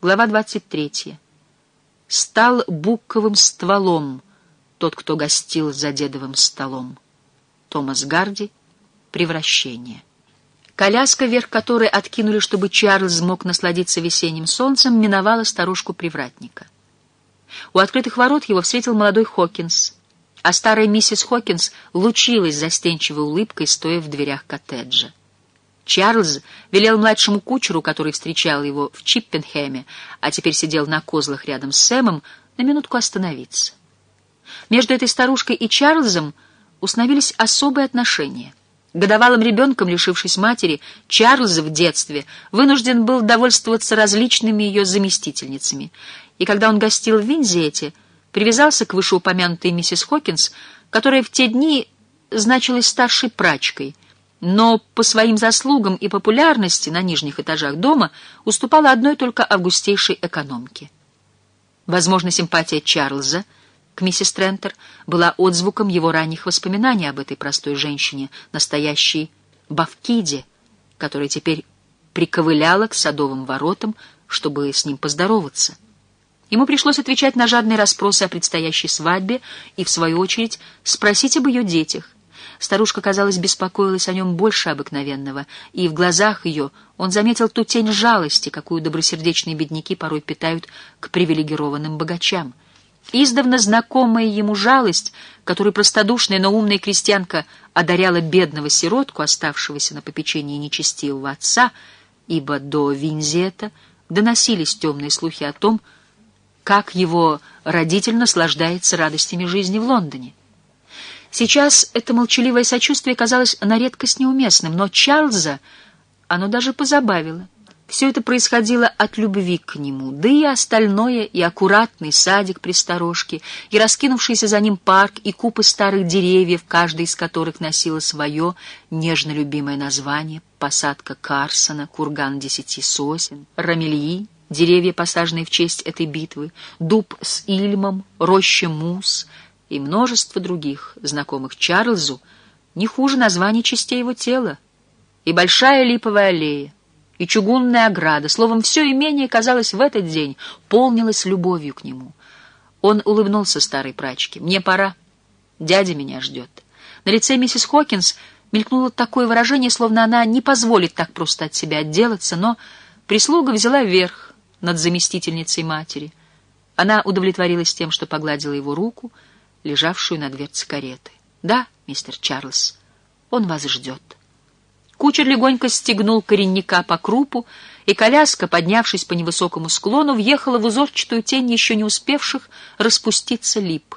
Глава 23. Стал буковым стволом тот, кто гостил за дедовым столом. Томас Гарди. Превращение. Коляска, верх которой откинули, чтобы Чарльз мог насладиться весенним солнцем, миновала старушку-привратника. У открытых ворот его встретил молодой Хокинс, а старая миссис Хокинс лучилась застенчивой улыбкой, стоя в дверях коттеджа. Чарльз велел младшему кучеру, который встречал его в Чиппенхэме, а теперь сидел на козлах рядом с Сэмом, на минутку остановиться. Между этой старушкой и Чарльзом установились особые отношения. Годовалым ребенком, лишившись матери, Чарльз в детстве вынужден был довольствоваться различными ее заместительницами, и когда он гостил в Винзете, привязался к вышеупомянутой миссис Хокинс, которая в те дни значилась старшей прачкой — но по своим заслугам и популярности на нижних этажах дома уступала одной только августейшей экономке. Возможно, симпатия Чарльза к миссис Трентер была отзвуком его ранних воспоминаний об этой простой женщине, настоящей Бавкиде, которая теперь приковыляла к садовым воротам, чтобы с ним поздороваться. Ему пришлось отвечать на жадные расспросы о предстоящей свадьбе и, в свою очередь, спросить об ее детях, Старушка, казалось, беспокоилась о нем больше обыкновенного, и в глазах ее он заметил ту тень жалости, какую добросердечные бедняки порой питают к привилегированным богачам. Издавна знакомая ему жалость, которой простодушная, но умная крестьянка одаряла бедного сиротку, оставшегося на попечении нечестивого отца, ибо до Винзета доносились темные слухи о том, как его родитель наслаждается радостями жизни в Лондоне. Сейчас это молчаливое сочувствие казалось на редкость неуместным, но Чарльза оно даже позабавило. Все это происходило от любви к нему, да и остальное, и аккуратный садик при сторожке, и раскинувшийся за ним парк, и купы старых деревьев, каждый из которых носило свое нежно любимое название, посадка Карсона, курган десяти сосен, рамельи, деревья, посаженные в честь этой битвы, дуб с ильмом, роща мус — и множество других, знакомых Чарльзу, не хуже названий частей его тела, и большая липовая аллея, и чугунная ограда, словом, все имение, казалось, в этот день полнилось любовью к нему. Он улыбнулся старой прачке. «Мне пора. Дядя меня ждет». На лице миссис Хокинс мелькнуло такое выражение, словно она не позволит так просто от себя отделаться, но прислуга взяла верх над заместительницей матери. Она удовлетворилась тем, что погладила его руку — лежавшую на дверце кареты. «Да, мистер Чарльз, он вас ждет». Кучер легонько стегнул коренника по крупу, и коляска, поднявшись по невысокому склону, въехала в узорчатую тень еще не успевших распуститься лип.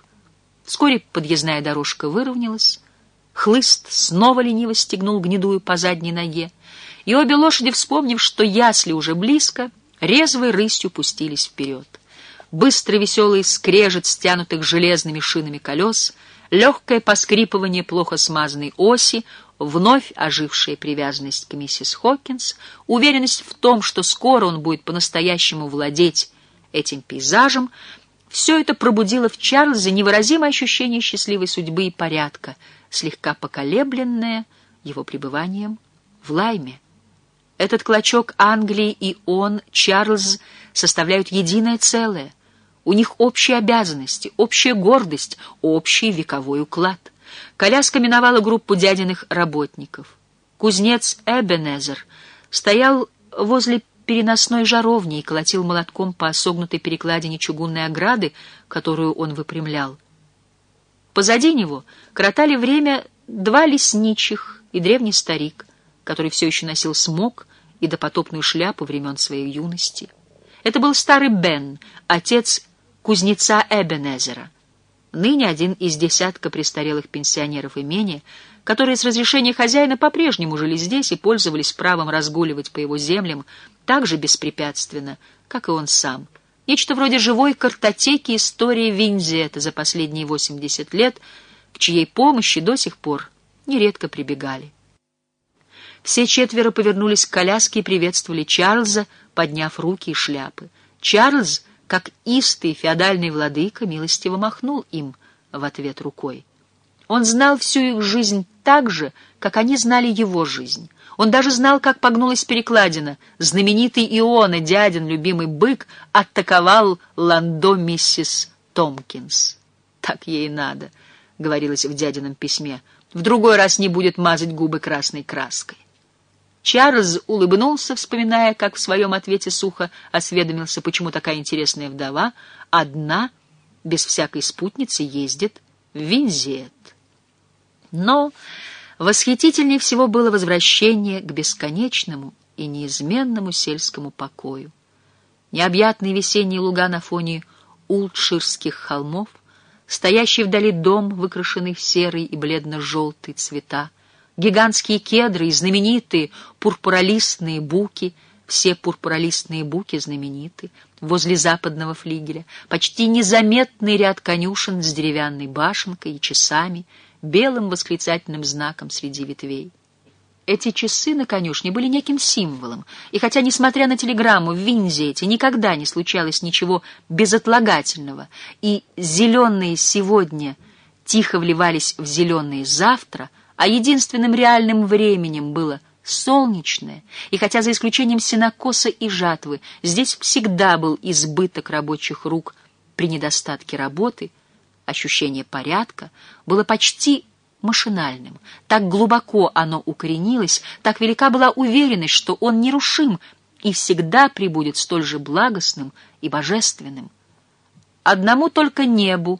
Вскоре подъездная дорожка выровнялась, хлыст снова лениво стегнул гнедую по задней ноге, и обе лошади, вспомнив, что ясли уже близко, резвой рысью пустились вперед быстрый веселый скрежет стянутых железными шинами колес, легкое поскрипывание плохо смазанной оси, вновь ожившая привязанность к миссис Хокинс, уверенность в том, что скоро он будет по-настоящему владеть этим пейзажем, все это пробудило в Чарльзе невыразимое ощущение счастливой судьбы и порядка, слегка поколебленное его пребыванием в Лайме. Этот клочок Англии и он, Чарльз, составляют единое целое — у них общие обязанности, общая гордость, общий вековой уклад. Коляска миновала группу дядиных работников. Кузнец Эбенезер стоял возле переносной жаровни и колотил молотком по согнутой перекладине чугунной ограды, которую он выпрямлял. Позади него коротали время два лесничих и древний старик, который все еще носил смог и допотопную шляпу времен своей юности. Это был старый Бен, отец кузнеца Эбенезера, ныне один из десятка престарелых пенсионеров имения, которые с разрешения хозяина по-прежнему жили здесь и пользовались правом разгуливать по его землям так же беспрепятственно, как и он сам. Нечто вроде живой картотеки истории Винзета за последние 80 лет, к чьей помощи до сих пор нередко прибегали. Все четверо повернулись к коляске и приветствовали Чарльза, подняв руки и шляпы. Чарльз — как истый феодальный владыка милостиво махнул им в ответ рукой. Он знал всю их жизнь так же, как они знали его жизнь. Он даже знал, как погнулась перекладина. Знаменитый Иона, дядин любимый бык, атаковал ландо миссис Томкинс. «Так ей надо», — говорилось в дядином письме. «В другой раз не будет мазать губы красной краской». Чарльз улыбнулся, вспоминая, как в своем ответе сухо осведомился, почему такая интересная вдова одна, без всякой спутницы, ездит в Винзиет. Но восхитительнее всего было возвращение к бесконечному и неизменному сельскому покою. Необъятные весенние луга на фоне ултширских холмов, стоящий вдали дом, выкрашенный в серый и бледно-желтый цвета, гигантские кедры и знаменитые пурпуролистные буки, все пурпуролистные буки знамениты, возле западного флигеля, почти незаметный ряд конюшен с деревянной башенкой и часами, белым восклицательным знаком среди ветвей. Эти часы на конюшне были неким символом, и хотя, несмотря на телеграмму в Винзете, никогда не случалось ничего безотлагательного, и зеленые сегодня тихо вливались в зеленые завтра, а единственным реальным временем было солнечное, и хотя за исключением сенокоса и жатвы здесь всегда был избыток рабочих рук при недостатке работы, ощущение порядка было почти машинальным. Так глубоко оно укоренилось, так велика была уверенность, что он нерушим и всегда прибудет столь же благостным и божественным. Одному только небу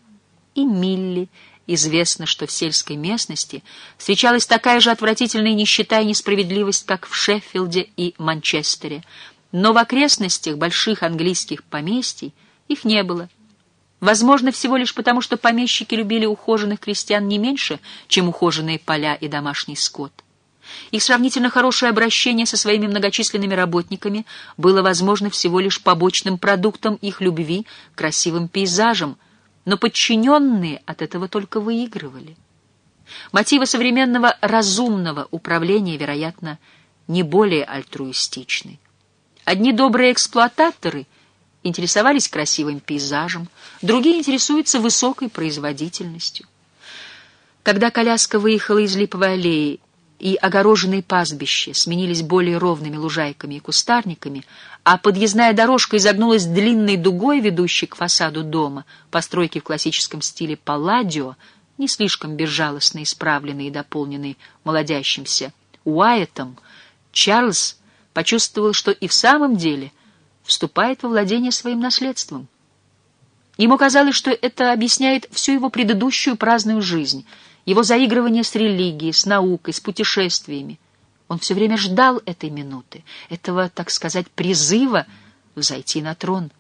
и Милли известно, что в сельской местности встречалась такая же отвратительная нищета и несправедливость, как в Шеффилде и Манчестере, но в окрестностях больших английских поместий их не было — Возможно, всего лишь потому, что помещики любили ухоженных крестьян не меньше, чем ухоженные поля и домашний скот. Их сравнительно хорошее обращение со своими многочисленными работниками было возможно всего лишь побочным продуктом их любви к красивым пейзажам, но подчиненные от этого только выигрывали. Мотивы современного разумного управления, вероятно, не более альтруистичны. Одни добрые эксплуататоры — интересовались красивым пейзажем, другие интересуются высокой производительностью. Когда коляска выехала из Липовой аллеи, и огороженные пастбища сменились более ровными лужайками и кустарниками, а подъездная дорожка изогнулась длинной дугой, ведущей к фасаду дома, постройки в классическом стиле палладио, не слишком безжалостно исправленный и дополненный молодящимся Уайетом, Чарльз почувствовал, что и в самом деле — вступает во владение своим наследством. Ему казалось, что это объясняет всю его предыдущую праздную жизнь, его заигрывание с религией, с наукой, с путешествиями. Он все время ждал этой минуты, этого, так сказать, призыва взойти на трон.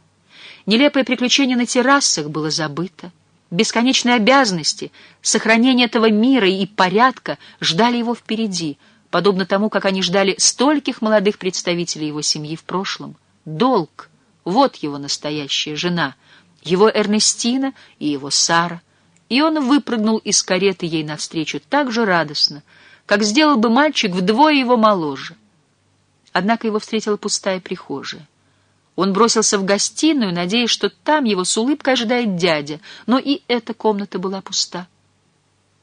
Нелепое приключение на террасах было забыто. Бесконечные обязанности, сохранение этого мира и порядка ждали его впереди, подобно тому, как они ждали стольких молодых представителей его семьи в прошлом. Долг — вот его настоящая жена, его Эрнестина и его Сара. И он выпрыгнул из кареты ей навстречу так же радостно, как сделал бы мальчик вдвое его моложе. Однако его встретила пустая прихожая. Он бросился в гостиную, надеясь, что там его с улыбкой ожидает дядя, но и эта комната была пуста.